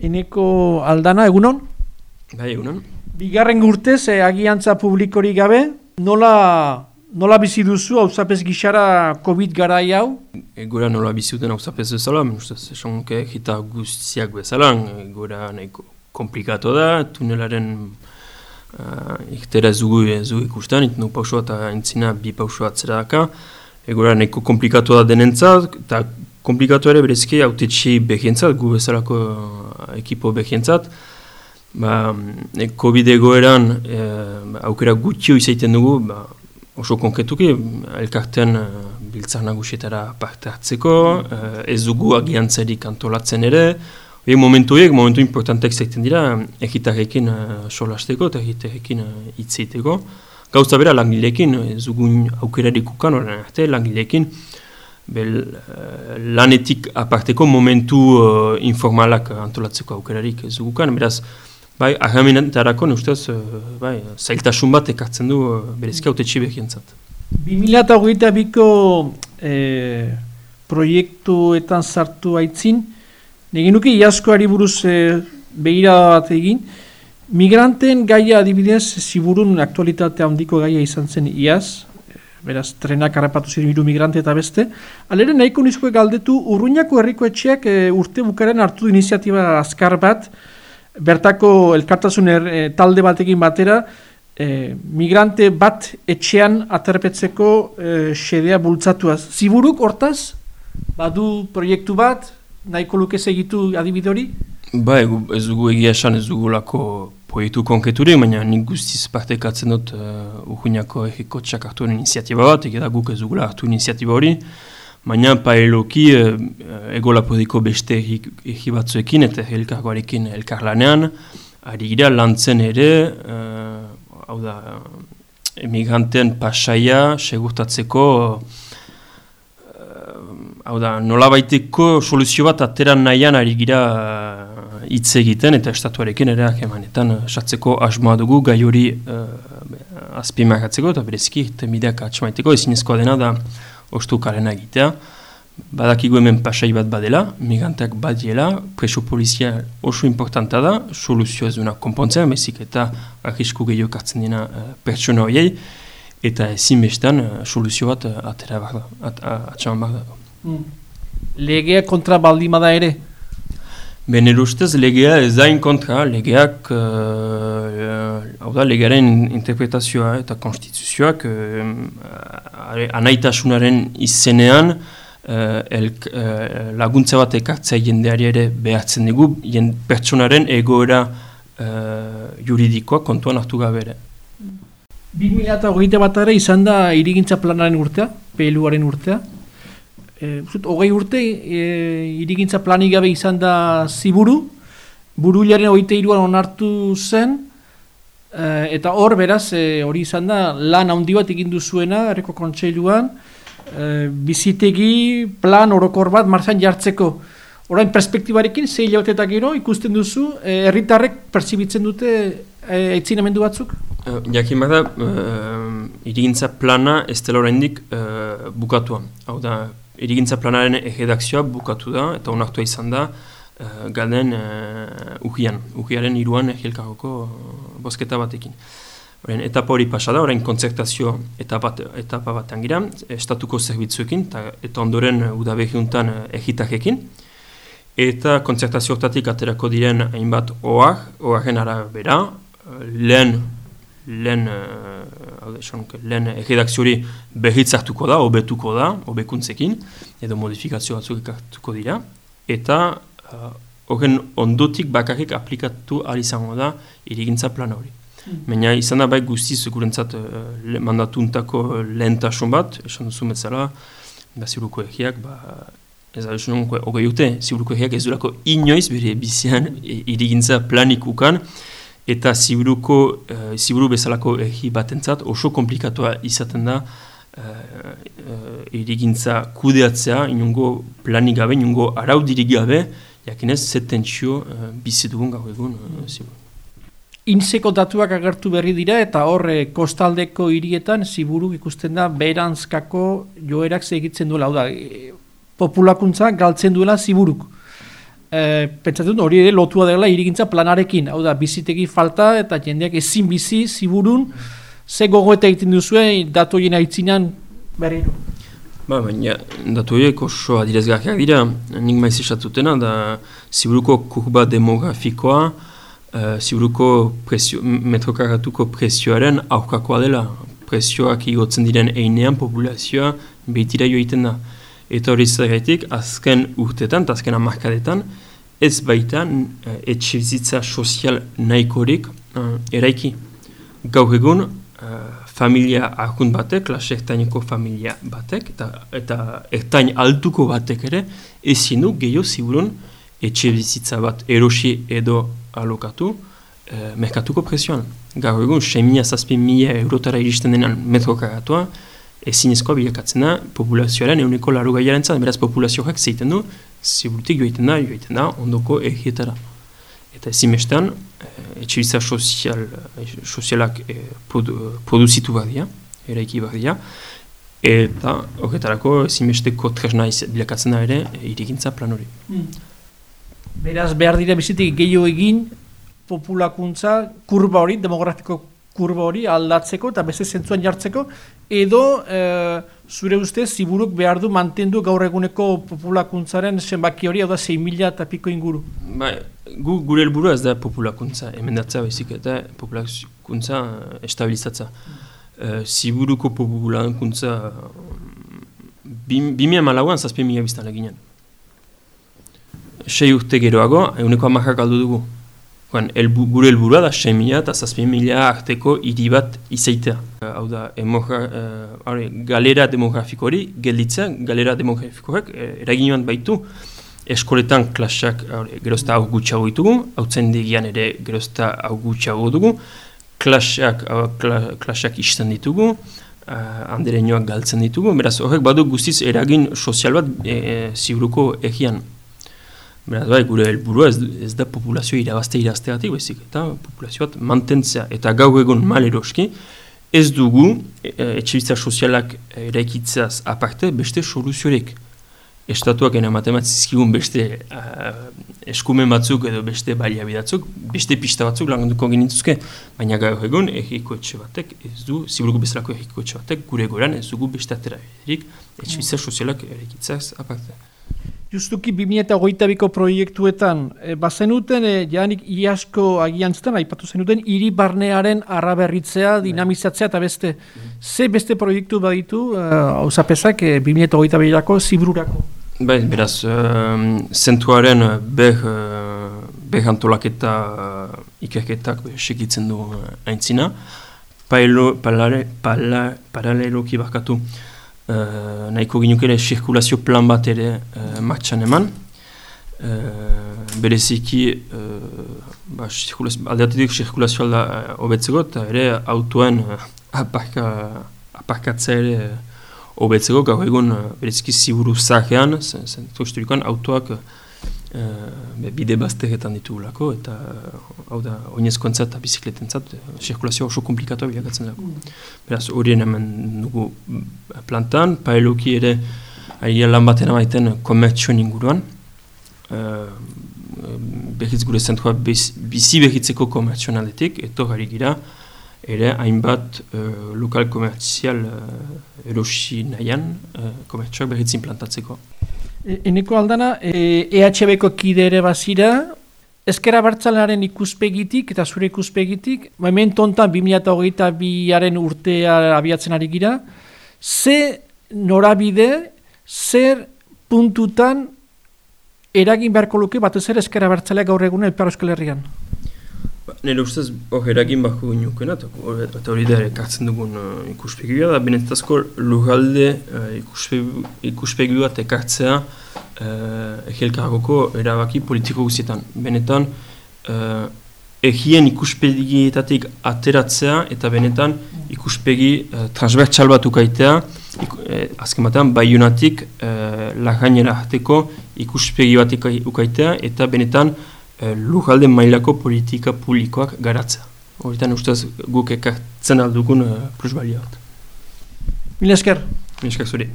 Eneko aldana, egunon? Bai, egunon. Bigarren urtez, eh, agiantza publikori gabe, nola, nola bizi duzu hauzapez gixara COVID garai hau? E, gora nola bizuten hau zapez bezala, ustez, esonke, jita guztiak bezala, e, gora nahiko komplikatu da, tunelaren uh, iktera zugu, zugu ikusten, itnu pausua eta entzina bi pausua atzera daka, e, gora nahiko komplikatu da denentzat, eta komplikatu ere berezki autetxi behientzat, gu bezalako ekipo behientzat, ba, e, COVID egoeran e, aukera gutxio izaiten dugu, ba, oso konkretuki, elkarten uh, biltzar nagusietara parte hartzeko, uh, ez dugu agiantzerik antolatzen ere, Hoi momentu horiek, momentu importanteak zaiten dira, egitarekin uh, solasteko eta egitarekin uh, itzeiteko. Gauza bera langileekin, ez dugun aukerarik ukan, arte, langileekin, bel, uh, lanetik aparteko momentu uh, informalak antolatzeko aukerarik ez dugukan, beraz, bai, ahamenetarako, ustez, uh, bai, zailtasun bat ekartzen du uh, berezki haute txibekientzat. 2008ko eh, proiektuetan sartu aitzin, Negin nuke iaskoari buruz e, behira bat egin. Migranten gaia adibidez, ziburun aktualitatea handiko gaia izan zen iaz, beraz, trenak harrapatu ziren hiru migrante eta beste. Alere nahiko nizko galdetu, urruñako herriko etxeak e, urte bukaren hartu iniziatiba azkar bat, bertako elkartasun er, e, talde batekin batera, e, migrante bat etxean aterpetzeko e, xedea bultzatuaz. Ziburuk hortaz, badu proiektu bat, nahiko luke segitu adibidori? Ba, ez dugu egia esan ez dugu lako proiektu konkreturik, baina nik guztiz partekatzen dut uh, Urruñako egiko txak hartu iniziatiba bat, egeda guk ez dugula hartu iniziatiba hori, baina paeloki uh, ego lapodiko beste egi batzuekin eta elkargoarekin elkarlanean, ari gira lantzen ere, uh, hau da, emigranten pasaia segurtatzeko hau da, nola baiteko soluzio bat ateran nahian ari gira uh, hitz egiten eta estatuarekin ere emanetan uh, satzeko asmoa dugu gai hori uh, azpimakatzeko eta berezki temideak atxamaiteko ezinezkoa dena da ostu karena egitea. Badakigu hemen pasai bat badela, migranteak badiela, preso polizia oso importanta da, soluzio ez duna konpontzea, mezik eta arrisku gehiago kartzen dena uh, pertsona horiei, eta ezin bestan uh, soluzio bat uh, atera bat da, at, atxaman bat da. Hmm. Legea kontra baldima da ere? Bener ustez legea ez dain kontra, legeak, uh, hau da, legearen interpretazioa eta konstituzioak uh, anaitasunaren izenean uh, elk, uh, laguntza bat ekartzea jendeari ere behartzen dugu, jen pertsonaren egoera uh, juridikoa kontuan hartu gabe ere. 2008 bat izan da irigintza planaren urtea, PLUaren urtea, e, hogei urte e, irigintza planik gabe izan da ziburu, buruilaren oite iruan onartu zen, e, eta hor beraz e, hori izan da lan handi bat egin duzuena, erreko kontseiluan, e, bizitegi plan orokor bat marzan jartzeko. Orain perspektibarekin, zei hilabetetak gero, ikusten duzu, herritarrek pertsibitzen dute e, batzuk? Uh, Jakin bada, uh, irigintza plana ez dela oraindik uh, bukatuan. Hau da, irigintza planaren egedakzioa bukatu da, eta onartua izan da, uh, galden uh, ugian, ugiaren iruan egielkarroko bosketa batekin. Oren, etapa hori pasada, orain kontzertazio etapa, etapa batean gira, estatuko zerbitzuekin, eta, eta ondoren udabegiuntan egitakekin, eta kontzertazio hortatik aterako diren hainbat oar, oaren arabera, lehen lehen uh, lehen erredakziori behitz hartuko da, obetuko da, obekuntzekin, edo modifikazio batzuk hartuko dira, eta uh, horren ondotik bakarrik aplikatu izango da irigintza plan hori. Mm. Baina izan da bai guztiz gurentzat uh, le, mandatuntako lehentasun bat, esan duzu metzala, da ziburuko egiak, ba, ez da esan hogei urte, ziburuko egiak ez durako inoiz bere bizian irigintza planik ukan, eta ziburuko, uh, ziburu bezalako egi batentzat oso komplikatua izaten da uh, uh, irigintza kudeatzea, inungo planik gabe, inungo araudirik gabe, jakinez, zetentzio uh, bizidugun gau egun uh, ziburu. Inzeko datuak agertu berri dira eta horre kostaldeko hirietan ziburu ikusten da berantzkako joerak segitzen duela. Hau da, populakuntza galtzen duela ziburuk. E, pentsatzen hori ere lotua dela irigintza planarekin, hau da, bizitegi falta eta jendeak ezin bizi, ziburun, ze gogoeta egiten duzue, datu hien aitzinan berriro. Ba, baina, datu horiek oso adirezgarriak dira, nik maiz esatutena, da ziburuko kurba demografikoa, uh, ziburuko presio, metrokaratuko presioaren aurkakoa dela. Presioak igotzen diren einean populazioa behitira joiten da. Eta zerretik, azken urtetan, azken amarkadetan, ez baita uh, etxe bizitza sozial nahikorik uh, eraiki. Gaur egun, uh, familia ahkun batek, klase ertaineko familia batek, eta, eta ertain altuko batek ere, ezin du gehiago ziburun etxe bizitza bat erosi edo alokatu uh, merkatuko presioan. Gaur egun, 6.000 zazpi mila eurotara iristen denan metro kagatua, ezin ezkoa bilakatzen da populazioaren euneko laro gaiaren zan, beraz populazioak zeiten du, ziburutik joiten da, joiten da, ondoko egietara. Eta ezin bestean, eh, etxibitza sozial, eh, sozialak eh, produ, produzitu badia, eraiki badia, eta horretarako ezin besteko tresna bilakatzen da ere irigintza plan hori. Hmm. Beraz, behar dira bizitik gehiago egin, populakuntza, kurba hori, demografiko kurba hori aldatzeko eta beste zentzuan jartzeko, edo e, zure ustez ziburuk behar du mantendu gaur eguneko populakuntzaren zenbaki hori, hau da 6 mila eta piko inguru. Ba, gu, gure helburu ez da populakuntza, emendatzea bezik eta populakuntza estabilizatza. E, ziburuko populakuntza bimia malauan zazpi mila biztan eginen. Sei urte geroago, eguneko amakak aldu dugu. Juan, elbu, gure helburua da 6 mila eta 6 mila arteko hiri bat izaitea. Hau da, emoja, uh, galera demografiko hori, gelditzea, galera demografiko hori, eh, eragin baitu, eskoletan klasak gerozta hau gutxago ditugu, hau digian ere gerozta hau gutxago dugu, klasak, kla, klasak izten ditugu, uh, andere galtzen ditugu, beraz horrek badu guztiz eragin sozial bat e, ziburuko egian. Beraz, bai, gure helburua ez, ez da populazio irabazte irazteatik, bezik, eta populazioat mantentzea. Eta gau egon maleroski, ez dugu e, etxibitza sozialak eraikitzeaz aparte beste soluziorik. Estatuak ena matematzizkigun beste uh, eskumen batzuk edo beste baliabidatzuk, beste pista batzuk lagunduko genituzke, baina gau egon egiko etxe batek, ez du, ziburgu bezalako egiko etxe batek, gure goran ez dugu beste atera erik, etxibitza sozialak eraikitzeaz aparte. Justuki 2008ko proiektuetan, e, bazenuten, e, janik iasko agian zuten, aipatu zenuten, hiri barnearen arraberritzea, bai. dinamizatzea eta beste. Ze beste proiektu baditu, hau uh, zapesak, e, 2008ko zibrurako? Bai, beraz, uh, zentuaren beh, uh, beh antolaketa ikerketak segitzen du aintzina. Pailo, palare, pala, paraleloki bakatu, uh, nahiko ginuk ere sirkulazio plan bat ere uh, martxan eman. Uh, bereziki, uh, ba, aldeatetik sirkulazio alda hobetzeko, eta ere autoen uh, aparka, aparkatzea ere hobetzeko, uh, gaur egun uh, bereziki ziburu zahean, zen autoak uh, bide bazteretan ditugulako, eta hau da, oinezkoentzat eta bizikletentzat, zirkulazioa oso komplikatu bilakatzen dago. Mm. Beraz, horien hemen dugu plantan, paeloki ere, ari lan baten amaiten komertsioen inguruan, uh, behitz gure zentua bizi behitzeko komertsioen aldetik, eto gari gira, ere hainbat uh, lokal komertzial uh, erosi nahian, uh, komertsioak behitzin plantatzeko. E, eneko aldana, e, EHB-ko kide ere bazira, ezkera bartzalaren ikuspegitik eta zure ikuspegitik, hemen tontan 2008 biaren urtea abiatzen ari gira, ze norabide, zer puntutan eragin beharko luke batez ere ezkera bartzalea gaur eguna Elpar Euskal Herrian? Nire ustez, hor eragin bako ginukena, eta hori da ekartzen dugun uh, ikuspegia da, benetazko lugalde uh, ikuspegi, ikuspegi bat ekartzea uh, egelkargoko erabaki politiko guztietan. Benetan, uh, egien ikuspegietatik ateratzea eta benetan ikuspegi uh, transbertsal bat ukaitea, iku, eh, azken batean, baiunatik uh, lagainera ikuspegi bat ukaitea eta benetan e, lujalde mailako politika publikoak garatzea. Horretan ustez guk ekartzen aldugun e, plusbalia bat. Mila esker. Mila esker zuri.